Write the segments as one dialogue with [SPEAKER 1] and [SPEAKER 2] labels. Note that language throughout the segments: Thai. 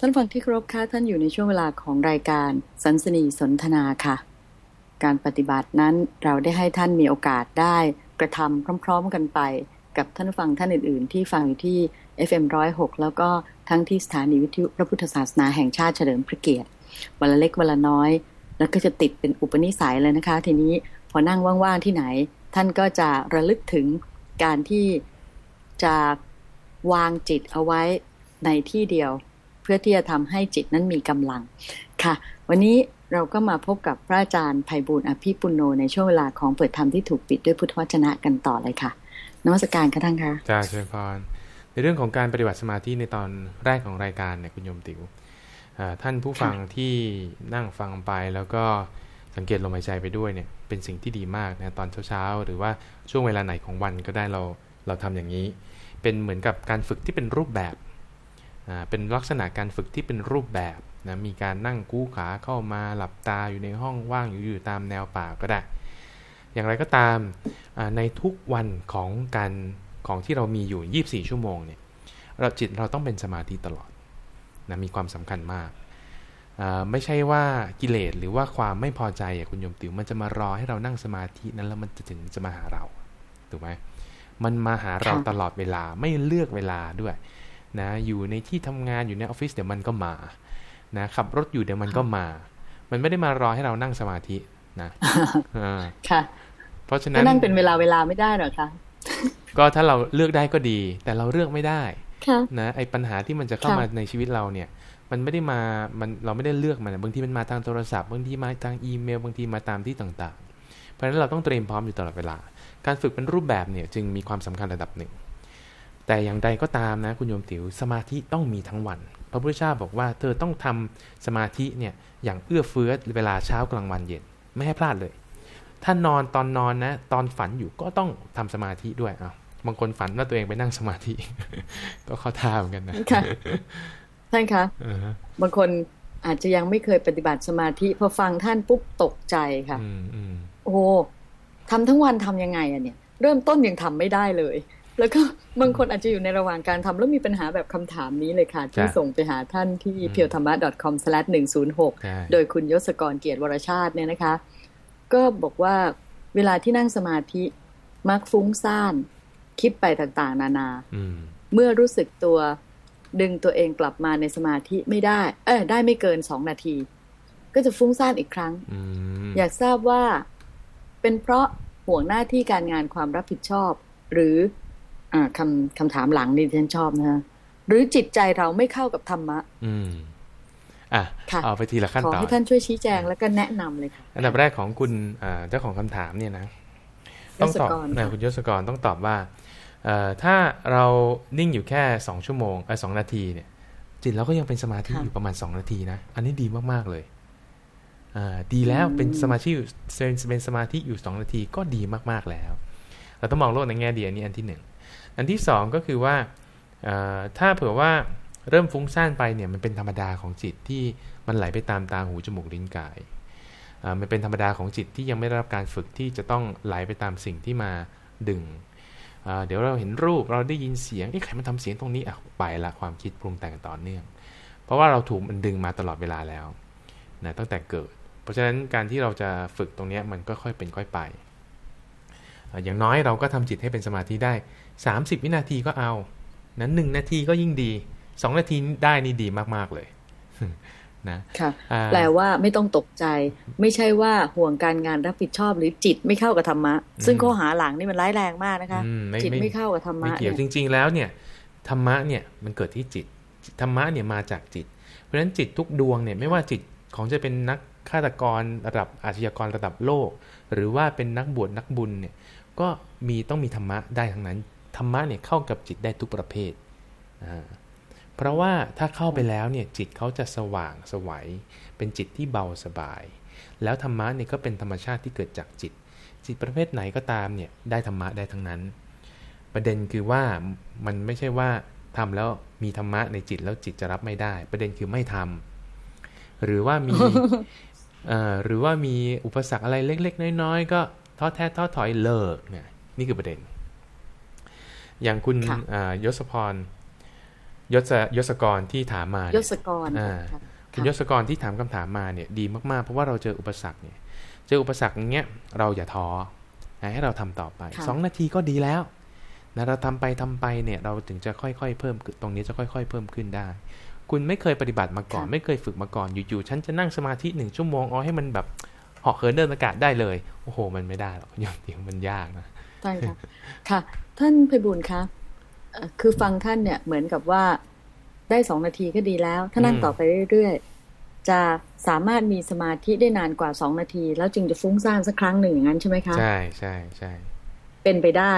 [SPEAKER 1] ท่านฟังที่ครบค่ะท่านอยู่ในช่วงเวลาของรายการสันสนีสนทนาค่ะ การปฏิบัตินั้นเราได้ให้ท่านมีโอกาสได้กระทำพร้อม ๆ กันไป กับท่านฟังท่านอื่น ๆ ที่ฟังอยู่ที่ FM106 แล้วก็ทั้งที่สถานีวิทยุพระพุทธศาสนาแห่งชาติเฉลิมพระเกียรติวันละเล็กวันละน้อย แล้วก็จะติดเป็นอุปนิสัยเลยนะคะ ทีนี้พอนั่งว่างๆที่ไหน ท่านก็จะระลึกถึงการที่จะวางจิตเอาไว้ในที่เดียว พื่อที่จะทำให้จิตนั้นมีกำลังค่ะ วันนี้เราก็มาพบกับพระอาจารย์ไพบูลอภิปุโนในช่วงเวลาของเปิดธรรมที่ถูกปิดด้วยพุทธวจนะกันต่อเลยค่ะนวัตการค่ะท่านคะ
[SPEAKER 2] จ้าเชิญพรในเรื่องของการปฏิบัติสมาธิในตอนแรกของรายการเนี่ยคุณโยมติว๋วท่านผู้ฟังที่นั่งฟังไปแล้วก็สังเกตลมหายใจไปด้วยเนี่ยเป็นสิ่งที่ดีมากนะตอนเช้าๆ หรือว่าช่วงเวลาไหนของวันก็ได้เราเราทำอย่างนี้ เป็นเหมือนกับการฝึกที่เป็นรูปแบบ เป็นลักษณะการฝึกที่เป็นรูปแบบนะมีการนั่งกู้ขาเข้ามาหลับตาอยู่ในห้องว่างอยู่อยู่ตามแนวป่าก็ได้ อย่างไรก็ตามในทุกวันของการของที่เรามีอยู่ 24 ชั่วโมงเนี่ยเราจิตเราต้องเป็นสมาธิตลอดนะมีความสำคัญมากไม่ใช่ว่ากิเลสหรือว่าความไม่พอใจอะคุณโยมติ๋วมันจะมารอให้เรานั่งสมาธินั้นแล้วมันจะถึงจะมาหาเราถูกไหมมันมาหาเราตลอดเวลาไม่เลือกเวลาด้วย นะอยู่ในที่ทำงานอยู่ในออฟฟิศเดี๋ยวมันก็มานะขับรถอยู่เดี๋ยวมันก็มา มันไม่ได้มารอให้เรานั่งสมาธินะ
[SPEAKER 1] ค่ะ เพราะฉะนั้นนั่งเป็นเวลาเวลาไม่ได้หรอคะ
[SPEAKER 2] ก็ถ้าเราเลือกได้ก็ดี แต่เราเลือกไม่ได้นะไอ้ปัญหาที่มันจะเข้ามาในชีวิตเราเนี่ย มันไม่ได้มามันเราไม่ได้เลือกมันบางทีมันมาทางโทรศัพท์บางทีมาทางอีเมลบางทีมาตามที่ต่าง ๆ เพราะฉะนั้นเราต้องเตรียมพร้อมอยู่ตลอดเวลา การฝึกเป็นรูปแบบเนี่ยจึงมีความสำคัญระดับหนึ่ง แต่อย่างใดก็ตามนะคุณโยมติ๋วสมาธิต้องมีทั้งวัน พระพุทธเจ้าบอกว่าเธอต้องทำสมาธิเนี่ยอย่างเอื้อเฟื้อเวลาเช้ากลางวันเย็นไม่ให้พลาดเลย ถ้านอนตอนนอนนะตอนฝันอยู่ก็ต้องทำสมาธิด้วยอะบางคนฝันว่าตัวเองไปนั่งสมาธิ ก็เข้าท่าเหมือนกันนะ
[SPEAKER 1] ค่ะท่านคะบางคนอาจจะยังไม่เคยปฏิบัติสมาธิพอฟังท่านปุ๊บตกใจค่ะโอ้ทำทั้งวันทํำยังไงอะเนี่ย เริ่มต้นยังทำไม่ได้เลย แล้วก็บางคนอาจจะอยู่ในระหว่างการทำแล้วมีปัญหาแบบคำถามนี้เลยค่ะ ที่ส่งไปหาท่านที่ p พียวธรรมะ .com หนึ่งศูนย์หกโดยคุณยศกรเกียรติวรชาติเนี่ยนะคะ ก็บอกว่าเวลาที่นั่งสมาธิมักฟุ้งซ่าน คิดไปต่างๆ นานาเมื่อรู้สึกตัวดึงตัวเองกลับมาในสมาธิไม่ได้ เออได้ไม่เกินสองนาที ก็จะฟุ้งซ่านอีกครั้งอยากทราบว่าเป็นเพราะห่วงหน้าที่การงานความรับผิดชอบ หรืออ คำคำถามหลังนี่ฉันชอบนะหรือจิตใจเราไม่เข้ากับธรรมะ
[SPEAKER 2] อืมอะเอาไปทีละขั้นตอนขอ
[SPEAKER 1] ให้ท่านช่วยชี้แจงแล้วก็แนะนำเลยค่ะ
[SPEAKER 2] อันดับแรกของคุณเจ้าของคำถามเนี่ยนะ ต้องตอบนะคุณยศกรต้องตอบว่าถ้าเรานิ่งอยู่แค่สองชั่วโมงไอ้สองนาทีเนี่ย จิตเราก็ยังเป็นสมาธิอยู่ประมาณสองนาทีนะ อันนี้ดีมากๆเลยดีแล้วเป็นสมาธิเป็นสมาธิอยู่สองนาทีก็ดีมากๆแล้ว เราต้องมองโลกในแง่ดีอันนี้อันที่หนึ่ง อันที่สองก็คือว่าถ้าเผื่อว่าเริ่มฟุ้งซ่านไปเนี่ยมันเป็นธรรมดาของจิตที่มันไหลไปตามตาหูจมูกลิ้นกายมันเป็นธรรมดาของจิตที่ยังไม่ได้รับการฝึกที่จะต้องไหลไปตามสิ่งที่มาดึงเดี๋ยวเราเห็นรูปเราได้ยินเสียงนี่ใครมันทาเสียงตรงนี้อะไปละความคิดปรุงแต่งต่อเนื่อง เพราะว่าเราถูกมันดึงมาตลอดเวลาแล้วนะตั้งแต่เกิด เพราะฉะนั้นการที่เราจะฝึกตรงนี้มันก็ค่อยเป็นค่อยไป อย่างน้อยเราก็ทำจิตให้เป็นสมาธิได้ 30 วินาทีก็เอานั้นหนึ่งนาทีก็ยิ่งดี2นาทีได้นี่ดีมากๆเลย
[SPEAKER 1] นะค่ะแปลว่าไม่ต้องตกใจ ไม่ใช่ว่าห่วงการงานรับผิดชอบหรือจิตไม่เข้ากับธรรมะ ซึ่งข้อหาหลังนี่มันร้ายแรงมากนะคะจิตไม่เข้ากับธรรมะ
[SPEAKER 2] ไม่เกี่ยวจริง ๆ แล้วเนี่ยธรรมะเนี่ยมันเกิดที่จิตธรรมะเนี่ยมาจากจิต เพราะฉะนั้นจิตทุกดวงเนี่ยไม่ว่าจิตของจะเป็นนัก ฆาตกรระดับอาชญากรระดับโลก หรือว่าเป็นนักบวชนักบุญเนี่ยก็มีต้องมีธรรมะได้ทั้งนั้นธรรมะเนี่ยเข้ากับจิตได้ทุกประเภทอ่าเพราะว่าถ้าเข้าไปแล้วเนี่ยจิตเขาจะสว่างสวัยเป็นจิตที่เบาสบาย แล้วธรรมะเนี่ยก็เป็นธรรมชาติที่เกิดจากจิต จิตประเภทไหนก็ตามเนี่ยได้ธรรมะได้ทั้งนั้น ประเด็นคือว่ามันไม่ใช่ว่าทำแล้วมีธรรมะในจิตแล้วจิตจะรับไม่ได้ ประเด็นคือไม่ทำหรือว่ามี หรือว่ามีอุปสรรคอะไรเล็ก ๆ น้อยๆ ก็ท้อแท้ท้อถอยเลิกเนี่ยนี่คือประเด็น อย่างคุณยศพรยศยศกรที่ถามมาย
[SPEAKER 1] ศกร
[SPEAKER 2] อ่าคุณยศกรที่ถามคำถามมาเนี่ยดีมากๆ เพราะว่าเราเจออุปสรรคเนี่ย เจออุปสรรคอย่างเงี้ยเราอย่าท้อให้เราทำต่อไปสองนาทีก็ดีแล้วนะเราทำไปทำไปเนี่ย เราถึงจะค่อยๆ เพิ่มตรงนี้จะค่อย ๆ เพิ่มขึ้นได้ คุณไม่เคยปฏิบัติมาก่อน ไม่เคยฝึกมาก่อนอยู่ๆฉันจะนั่งสมาธิหนึ่งชั่วโมงเอาให้มันแบบเหาะเหินเดินอากาศได้เลยโอ้โห มันไม่ได้หรอกอย่างเดียวมันยากนะ
[SPEAKER 1] ใช่ค่ะค่ะ ท่านไพบุญคะคือฟังท่านเนี่ยเหมือนกับว่าได้สองนาทีก็ดีแล้ว ถ้านั่งต่อไปเรื่อยๆ จะสามารถมีสมาธิได้นานกว่าสองนาที แล้วจึงจะฟุ้งซ่านสักครั้งหนึ่งอย่างนั้นใช่ไหมคะ
[SPEAKER 2] ใช่ใช่ใช่
[SPEAKER 1] เป็นไปได้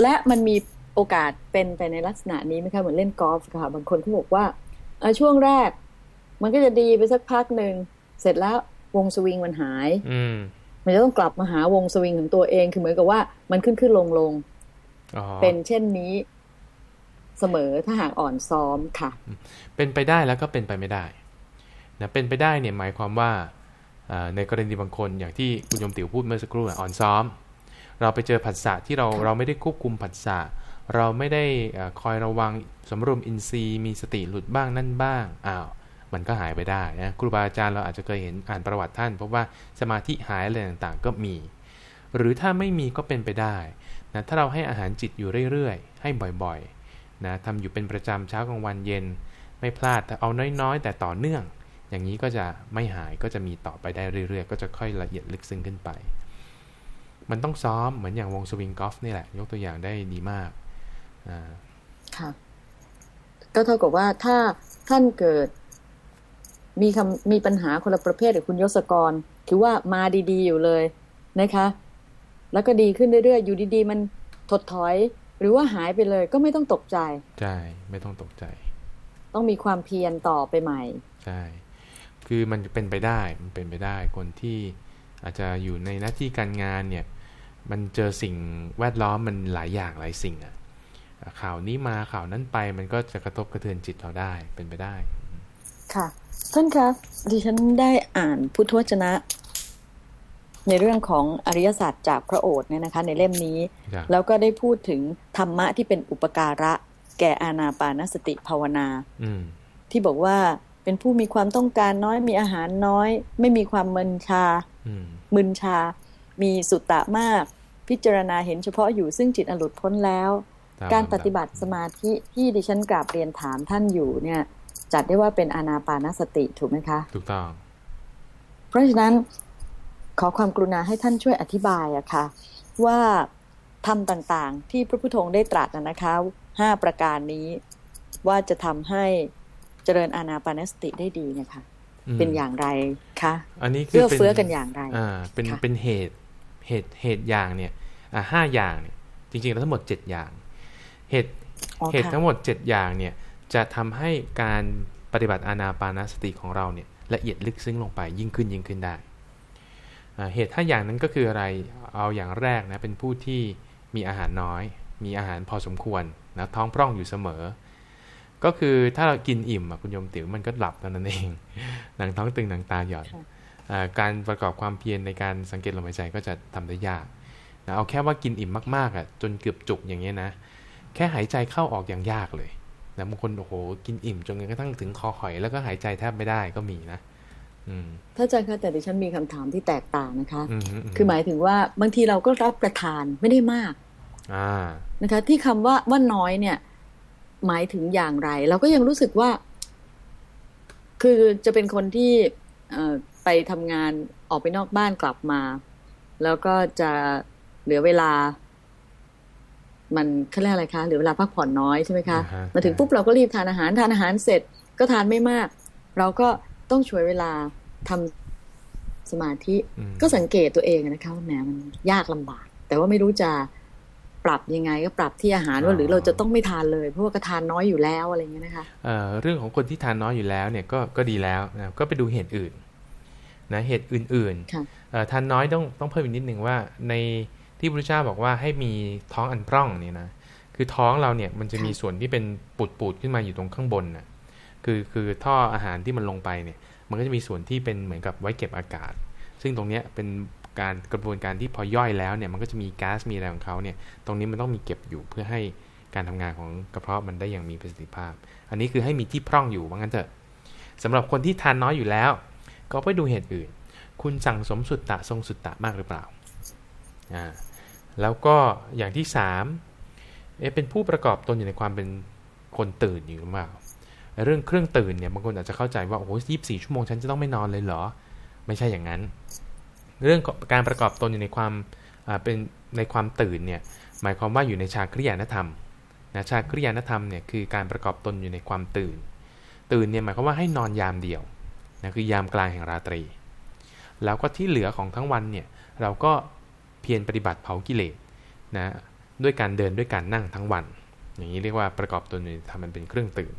[SPEAKER 1] และมันมีโอกาสเป็นไปในลักษณะนี้ไหมคะเหมือนเล่นกอล์ฟค่ะ บางคนเขาบอกว่า ช่วงแรก มันก็จะดีไปสักพักหนึ่งเสร็จแล้ววงสวิงมันหาย
[SPEAKER 2] อื
[SPEAKER 1] มันจะต้องกลับมาหาวงสวิงของตัวเองคือเหมือนกับว่ามันขึ้นขึ้นลงลงเป็นเช่นนี้เสมอถ้าหากอ่อนซ้อมค่ะ
[SPEAKER 2] เป็นไปได้แล้วก็เป็นไปไม่ได้นะเป็นไปได้เนี่ยหมายความว่าในกรณีบางคนอย่างที่คุณยมติ๋วพูดเมื่อสักครู่อ่อนซ้อม เราไปเจอผัสสะที่เราเราไม่ได้ควบคุมผัสสะ เราไม่ได้คอยระวังสมรวมอินทรีย์มีสติหลุดบ้างนั่นบ้างอ้าวมันก็หายไปได้นะครูบาอาจารย์เราอาจจะเคยเห็นอ่านประวัติท่านพบว่าสมาธิหายอะไรต่างๆ ก็มี หรือถ้าไม่มีก็เป็นไปได้นะถ้าเราให้อาหารจิตอยู่เรื่อยๆ ให้บ่อยๆนะทำอยู่เป็นประจำเช้ากลางวันเย็น ไม่พลาดแต่เอาน้อยๆ แต่ต่อเนื่อง อย่างนี้ก็จะไม่หายก็จะมีต่อไปได้เรื่อยๆ ก็จะค่อยละเอียดลึกซึ้งขึ้นไป มันต้องซ้อมเหมือนอย่างวงสวิงกอล์ฟนี่แหละ ยกตัวอย่างได้ดีมาก
[SPEAKER 1] ค่ะ ก็เท่ากับว่าถ้าท่านเกิด มีคำมีปัญหาคนละประเภทกับคุณยศกรถือว่ามาดีๆอยู่เลยนะคะ แล้วก็ดีขึ้นเรื่อยๆ อยู่ดีๆ มันถดถอย หรือว่าหายไปเลยก็ไม่ต้องตกใจ
[SPEAKER 2] ใช่ ไม่ต้องตกใจ
[SPEAKER 1] ต้องมีความเพียรต่อไปใหม่
[SPEAKER 2] ใช่ คือมันเป็นไปได้ มันเป็นไปได้ คนที่อาจจะอยู่ในหน้าที่การงานเนี่ย มันเจอสิ่งแวดล้อมมันหลายอย่างหลายสิ่งอะ ข่าวนี้มาข่าวนั้นไปมันก็จะกระทบกระเทือนจิตเราได้เป็นไปได้
[SPEAKER 1] ค่ะท่านคะดิฉันได้อ่านพุทธวจนะ ในเรื่องของอริยศาสตร์จากพระโอษฐ์เนี่ยนะคะ ในเล่มนี้ แล้วก็ได้พูดถึงธรรมะที่เป็นอุปการะ แก่อาณาปานสติภาวนาที่บอกว่าเป็นผู้มีความต้องการน้อยมีอาหารน้อย ไม่มีความมึนชามึนชา มีสุตตะมาก พิจารณาเห็นเฉพาะอยู่ซึ่งจิตอหลุดพ้นแล้ว การปฏิบัติสมาธิที่ดิฉันกราบเรียนถามท่านอยู่เนี่ย จัดได้ว่าเป็นอานาปานสติถูกไหมคะ
[SPEAKER 2] ถูกต้อง
[SPEAKER 1] เพราะฉะนั้นขอความกรุณาให้ท่านช่วยอธิบายอะคะ่ะ ว่าทำต่างๆ ที่พระพุทโธได้ตรัสนะคะห้าประการนี้ว่าจะทำให้เจริญอานาปานสติได้ดีเนี่ยค่ะเป็นอย่างไรคะ
[SPEAKER 2] อันนี้
[SPEAKER 1] คือเฟื้อกันอย่างไร
[SPEAKER 2] อ่าเป็นเป็นเหตุเหตุเหตุอย่างเนี่ยอ่าห้าอย่างเนี่ยจริงๆแล้วทั้งหมดเจ็ดอย่าง เหตุเหตุทั้งหมดเจ็ดอย่างเนี่ยจะทำให้การปฏิบัติอานาปานสติของเราเนี่ยละเอียดลึกซึ้งลงไปยิ่งขึ้นยิ่งขึ้นได้ เหตุถ้าอย่างนั้นก็คืออะไรเอาอย่างแรกนะเป็นผู้ที่มีอาหารน้อย มีอาหารพอสมควรนะท้องพร่องอยู่เสมอ ก็คือถ้าเรากินอิ่มคุณโยมติ๋วมันก็หลับตอนนั้นเองหนังท้องตึงหนังตาหย่อนการประกอบความเพียรในการสังเกตลมหายใจก็จะทำได้ยากนะเอาแค่ว่ากินอิ่มมากๆอะจนเกือบจุกอย่างเงี้ยนะ แค่หายใจเข้าออกอย่างยากเลยนะบางคนโอ้โหกินอิ่มจนกระทั่งถึงคอหอย แล้วก็หายใจแทบไม่ได้ก็มีนะ
[SPEAKER 1] ถ้าอาจารย์คะแต่ดิฉันมีคำถามที่แตกต่างนะคะ คือหมายถึงว่าบางทีเราก็รับประทานไม่ได้มากนะคะ ที่คำว่าว่าน้อยเนี่ย หมายถึงอย่างไร เราก็ยังรู้สึกว่า คือจะเป็นคนที่ไปทำงานออกไปนอกบ้านกลับมา แล้วก็จะเหลือเวลา มันเขาเรียกอะไรคะหรือเวลาพักผ่อนน้อยใช่ไหมคะมาถึงปุ๊บเราก็รีบทานอาหารทานอาหารเสร็จก็ทานไม่มาก เราก็ต้องช่วยเวลาทำสมาธิก็สังเกตตัวเองนะคะว่าแหมมันยากลำบาก แต่ว่าไม่รู้จะปรับยังไงก็ปรับที่อาหารว่าหรือเราจะต้องไม่ทานเลย เพราะว่าก็ทานน้อยอยู่แล้วอะไรเงี้ยนะคะ
[SPEAKER 2] เรื่องของคนที่ทานน้อยอยู่แล้วเนี่ยก็ก็ดีแล้วนะก็ไปดูเหตุอื่นนะเหตุอื่นๆทานน้อยต้องต้องเพิ่มอีกนิดหนึ่งว่าใน ที่พระพุทธเจ้าบอกว่าให้มีท้องอันพร่องเนี่ยนะคือท้องเราเนี่ยมันจะมีส่วนที่เป็นปูดปูดขึ้นมาอยู่ตรงข้างบนนะ่ะคือคือท่ออาหารที่มันลงไปเนี่ย มันก็จะมีส่วนที่เป็นเหมือนกับไว้เก็บอากาศ ซึ่งตรงเนี้ยเป็นการกระบวนการที่พอย่อยแล้วเนี่ยมันก็จะมีก๊าซมีอะไรของเขาเนี่ย ตรงนี้มันต้องมีเก็บอยู่เพื่อให้การทำงานของกระเพาะมันได้อย่างมีประสิทธิภาพ อันนี้คือให้มีที่พร่องอยู่ว่างั้นเถอะสำหรับคนที่ทานน้อยอยู่แล้ว ก็ไปดูเหตุอื่น คุณสั่งสมสุตตะทรงสุตตะมากหรือเปล่าอ่า แล้วก็อย่างที่สามเอเป็นผู้ประกอบตนอยู่ในความเป็นคนตื่นอยู่หรือเปล่าเรื่องเครื่องตื่นเนี่ยบางคนอาจจะเข้าใจว่าโอ้โหยี่สี่ชั่วโมงฉันจะต้องไม่นอนเลยเหรอ ไม่ใช่อย่างนั้น เรื่องการประกอบตนอยู่ในความเป็นในความตื่นเนี่ยหมายความว่าอยู่ในชาคริยานธรรมนะชาคริยานธรรมเนี่ยคือการประกอบตนอยู่ในความตื่น ตื่นเนี่ยหมายความว่าให้นอนยามเดียวนะคือยามกลางแห่งราตรี แล้วก็ที่เหลือของทั้งวันเนี่ยเราก็ พียรปฏิบัติเผากิเลสนะด้วยการเดินด้วยการนั่งทั้งวัน อย่างนี้เรียกว่าประกอบตนอยู่ทำมันเป็นเครื่องตื่น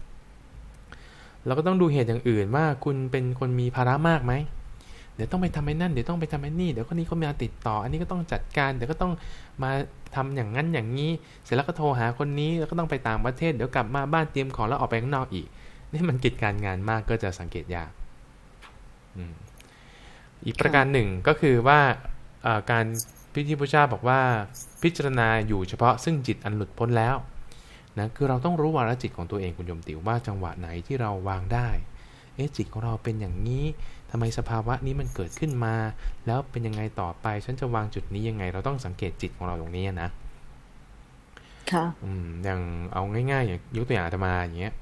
[SPEAKER 2] เราก็ต้องดูเหตุอย่างอื่นว่าคุณเป็นคนมีภาระมากไหมเดี๋ยวต้องไปทำไอ้นั่นเดี๋ยวต้องไปทำไอ้นี่เดี๋ยวคนนี้เขามาติดต่อ อันนี้ก็ต้องจัดการเดี๋ยวก็ต้องมาทำอย่างนั้นอย่างนี้ เสร็จแล้วก็โทรหาคนนี้แล้วก็ต้องไปต่างประเทศเดี๋ยวกลับมาบ้านเตรียมของแล้วออกไปข้างนอกอีกนี่มันกิจการงานมากก็จะสังเกตยากอีกประการหนึ่งก็คือว่าการ พิธีพุทธเจ้าบอกว่าพิจารณาอยู่เฉพาะซึ่งจิตอันหลุดพ้นแล้วนะคือเราต้องรู้วาระจิตของตัวเองคุณโยมติวว่าจังหวะไหนที่เราวางได้ เอ๊ะจิตของเราเป็นอย่างนี้ทำไมสภาวะนี้มันเกิดขึ้นมา แล้วเป็นยังไงต่อไป ฉันจะวางจุดนี้ยังไง เราต้องสังเกตจิตของเราตรงนี้นะ
[SPEAKER 1] ค่ะ
[SPEAKER 2] อืมอย่างเอาง่ายๆอย่างยกตัวอย่างอาตมาอย่างเงี้ย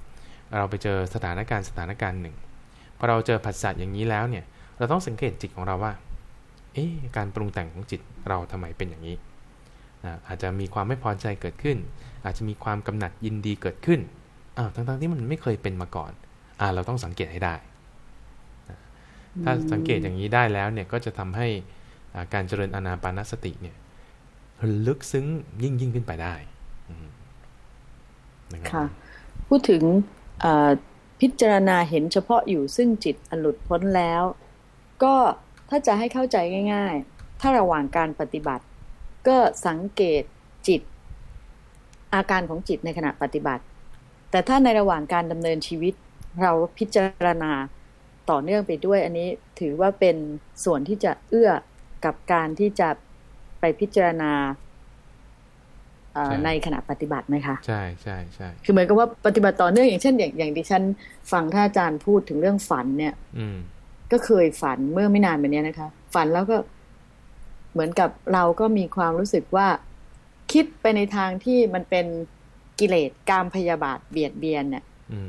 [SPEAKER 2] เราไปเจอสถานการณ์สถานการณ์หนึ่งพอเราเจอผัสสะอย่างนี้แล้วเนี่ย เราต้องสังเกตจิตของเราว่า เอ๊ะการปรุงแต่งของจิตเราทำไมเป็นอย่างนี้อาจจะมีความไม่พอใจเกิดขึ้น อาจจะมีความกำหนัดยินดีเกิดขึ้นอ้าวทั้งๆที่มันไม่เคยเป็นมาก่อนอ่าเราต้องสังเกตให้ได้ ถ้าสังเกตอย่างนี้ได้แล้วเนี่ยก็จะทำให้การเจริญอนาปานสติเนี่ยลึกซึ้งยิ่งยิ่งขึ้นไปได้
[SPEAKER 1] ค่ะพูดถึงพิจารณาเห็นเฉพาะอยู่ซึ่งจิตอันหลุดพ้นแล้ว ก็ ถ้าจะให้เข้าใจง่าย ๆ ถ้าระหว่างการปฏิบัติ ก็สังเกตจิต อาการของจิตในขณะปฏิบัติ แต่ถ้าในระหว่างการดำเนินชีวิต เราพิจารณาต่อเนื่องไปด้วยอันนี้ถือว่าเป็นส่วนที่จะเอื้อกับการที่จะไปพิจารณาในขณะปฏิบัติไหมคะ
[SPEAKER 2] ใช่ใช่ใช่
[SPEAKER 1] คือเหมือนกับว่าปฏิบัติต่อเนื่องอย่างเช่น อย่างอย่างดิฉันฟังท่านอาจารย์พูดถึงเรื่องฝันเนี่ย
[SPEAKER 2] อื
[SPEAKER 1] ก็เคยฝันเมื่อไม่นานมานี้นะคะ ฝันแล้วก็เหมือนกับเราก็มีความรู้สึกว่า คิดไปในทางที่มันเป็นกิเลสกามพยาบาทเบียดเบียนเนี่ย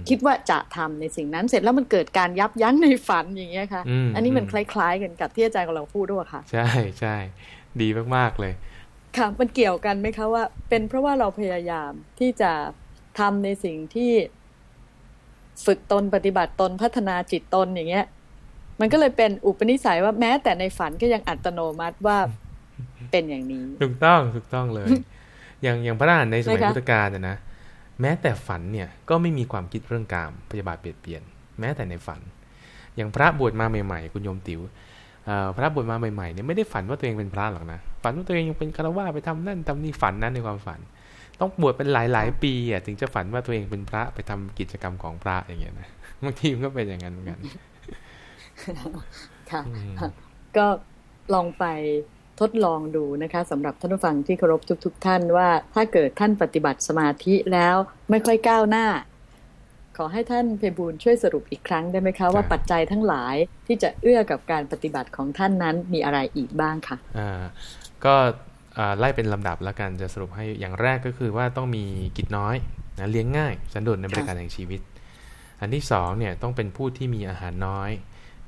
[SPEAKER 1] คิดว่าจะทำในสิ่งนั้นเสร็จแล้วมันเกิดการยับยั้งในฝันอย่างเงี้ยค่ะ อันนี้มันคล้าย ๆ กันกับที่อาจารย์กำลังพูดด้วยค่ะ
[SPEAKER 2] ใช่ใช่ดีมากๆเลย
[SPEAKER 1] ค่ะมันเกี่ยวกันไหมคะว่า เป็นเพราะว่าเราพยายามที่จะทำในสิ่งที่ ฝึกตนปฏิบัติตนพัฒนาจิตตนอย่างเงี้ย มันก็เลยเป็นอุปนิสัยว่าแม้แต่ในฝันก็ยังอัตโนมัติว่าเป็นอย่างนี้
[SPEAKER 2] ถูกต้องถูกต้องเลย อย่างอย่างพระอรหันต์ในสมัยพุทธกาลเนี่ยนะแม้แต่ฝันเนี่ยก็ไม่มีความคิดเรื่องกามพยาบาทเปลี่ยนเปลี่ยน แม้แต่ในฝัน อย่างพระบวชมาใหม่ๆ คุณโยมติ๋วพระบวชมาใหม่ๆเนี่ยไม่ได้ฝันว่าตัวเองเป็นพระหรอกนะฝันว่าตัวเองยังเป็นคารวะไปทำนั่นทำนี่ฝันนั้นในความฝัน ต้องบวชเป็นหลายๆ ปีอะถึงจะฝันว่าตัวเองเป็นพระไปทำกิจกรรมของพระอย่างเงี้ยนะบางทีมันก็เป็นอย่างนั้นเหมือนกัน
[SPEAKER 1] ค่ะ ก็ลองไปทดลองดูนะคะสำหรับท่านผู้ฟังที่เคารพทุก ๆทท่านว่า ถ้าเกิดท่านปฏิบัติสมาธิแล้วไม่ค่อยก้าวหน้า ขอให้ท่านเพบูลช่วยสรุปอีกครั้งได้ไหมคะ ว่าปัจจัยทั้งหลายที่จะเอื้อกับการปฏิบัติของท่านนั้นมีอะไรอีกบ้างคะ
[SPEAKER 2] อ่าก็ไล่เป็นลำดับแล้วกันจะสรุปให้อย่างแรกก็คือว่าต้องมีกิจน้อยนะเลี้ยงง่ายสันโดษในบริการแห่งชีวิต อันที่สองเนี่ยต้องเป็นผู้ที่มีอาหารน้อย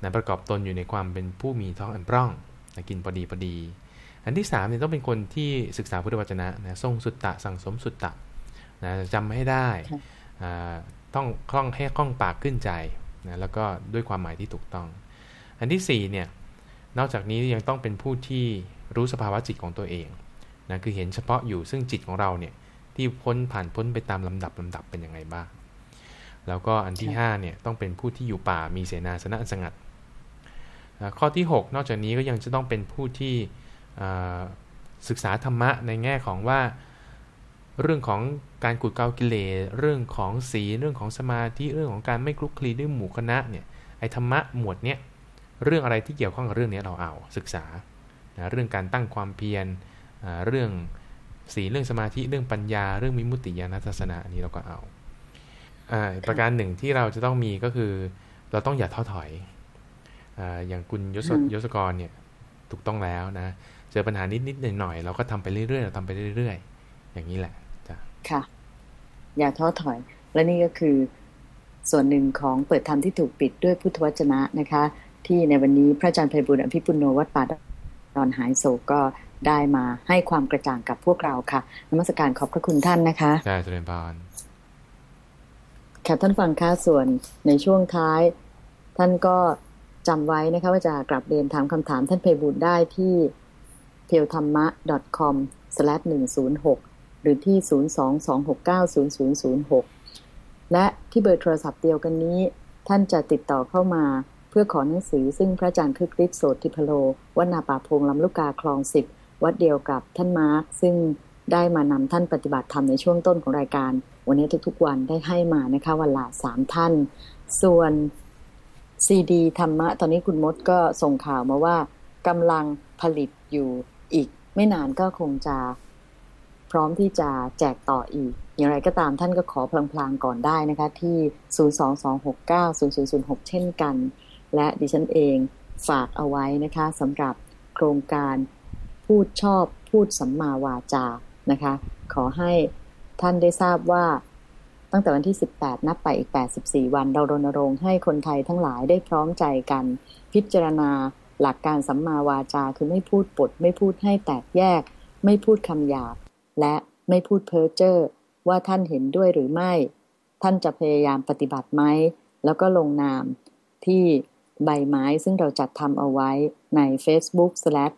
[SPEAKER 2] นะประกอบตนอยู่ในความเป็นผู้มีท้องอันปร่องนะกินพอดีพอดี อันที่3เนี่ยต้องเป็นคนที่ศึกษาพุทธวจนะนะทรงสุตตะสั่งสมสุตตะนะจำให้ได้ต้องคล่องให้คล่องปากขึ้นใจนะแล้วก็ด้วยความหมายที่ถูกต้อง อันที่4เนี่ยนอกจากนี้ยังต้องเป็นผู้ที่รู้สภาวะจิตของตัวเองนะคือเห็นเฉพาะอยู่ซึ่งจิตของเราเนี่ยที่พ้นผ่านพ้นไปตามลำดับลำดับเป็นยังไงบ้าง แล้วก็อันที่5เนี่ยต้องเป็นผู้ที่อยู่ป่ามีเสนาสนะสงัด ข้อที่ 6 นอกจากนี้ก็ยังจะต้องเป็นผู้ที่ศึกษาธรรมะในแง่ของว่าเรื่องของการกุดเกากิเลสเรื่องของสีเรื่องของสมาธิเรื่องของการไม่คลุกคลีด้วยหมู่คณะเนี่ยไอ้ธรรมะหมวดเนี้ยเรื่องอะไรที่เกี่ยวข้องกับเรื่องนี้เราเอาศึกษาเรื่องการตั้งความเพียรเรื่องสีเรื่องสมาธิเรื่องปัญญา เรื่องมิมุติญาณทัศนะอันนี้เราก็เอาอ่าประการหนึ่งที่เราจะต้องมีก็คือ เราต้องอย่าท้อถอย อ่าอย่างคุณยศยศกรเนี่ยถูกต้องแล้วนะ เจอปัญหานิดนิดหน่อยหน่อยเราก็ทำไปเรื่อยๆเราทำไปเรื่อยๆ อย่างนี้แหละจ้ะ
[SPEAKER 1] ค่ะ อย่าท้อถอย และนี่ก็คือส่วนหนึ่งของเปิดธรรมที่ถูกปิดด้วยพุทธวจนะนะคะ ที่ในวันนี้พระอาจารย์ไพบุญอภิปุโนวัดป่าดอนหายโศกก็ได้มาให้ความกระจ่างกับพวกเราค่ะนมัสการขอบพระคุณท่านนะคะ
[SPEAKER 2] ใช่สุเรนพร
[SPEAKER 1] ค่ะท่านฟังค่าส่วนในช่วงท้าย ท่านก็ จำไว้นะคะว่าจะกลับเรียนถามคำถามท่านเพบุญได้ที่เพียวธรรมะ .com /106 หรือที่ 022690006 และที่เบอร์โทรศัพท์เดียวกันนี้ ท่านจะติดต่อเข้ามาเพื่อขอหนังสือซึ่งพระอาจารย์คึกฤทธิ์โสติพโลวัดนาป่าพงลำลูกกาคลองสิบวัดเดียวกับท่านมาร์คซึ่งได้มานำท่านปฏิบัติธรรมในช่วงต้นของรายการ วันนี้ทุกๆวันได้ให้มานะคะวันละสามท่าน ส่วน ซีดีธรรมะ ตอนนี้คุณมดก็ส่งข่าวมาว่ากำลังผลิตอยู่อีก ไม่นานก็คงจะพร้อมที่จะแจกต่ออีก อย่างไรก็ตามท่านก็ขอพลางๆก่อนได้นะคะ ที่ 022690006 เช่นกัน และดิฉันเองฝากเอาไว้นะคะสำหรับโครงการพูดชอบพูดสัมมาวาจานะคะ ขอให้ท่านได้ทราบว่า ตั้งแต่วันที่ 18 นับไปอีก 84 วัน เรารณรงค์ให้คนไทยทั้งหลายได้พร้อมใจกัน พิจารณาหลักการสัมมาวาจาคือไม่พูดปด ไม่พูดให้แตกแยก ไม่พูดคำหยาบ และไม่พูดเพ้อเจ้อว่าท่านเห็นด้วยหรือไม่ ท่านจะพยายามปฏิบัติไหม แล้วก็ลงนามที่ใบไม้ซึ่งเราจัดทำเอาไว้ใน Facebook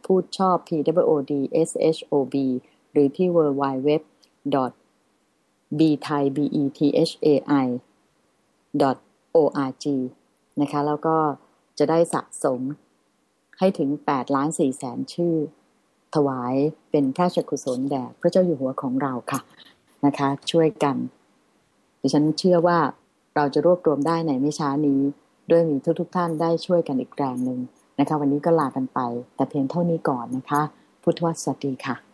[SPEAKER 1] พูดชอบ pwod shop หรือที่ w w w b t h a i b e t h a i org นะคะ แล้วก็จะได้สะสมให้ถึง8ล้าน4แสนชื่อ ถวายเป็นพระราชกุศลแด่พระเจ้าอยู่หัวของเราค่ะนะคะ ช่วยกัน ดิฉันเชื่อว่าเราจะรวบรวมได้ในไม่ช้านี้ ด้วยมีทุกๆทท่านได้ช่วยกันอีกแรงหนึ่งนะคะ วันนี้ก็ลากันไป แต่เพียงเท่านี้ก่อนนะคะ พุทธวสวัสดีค่ะ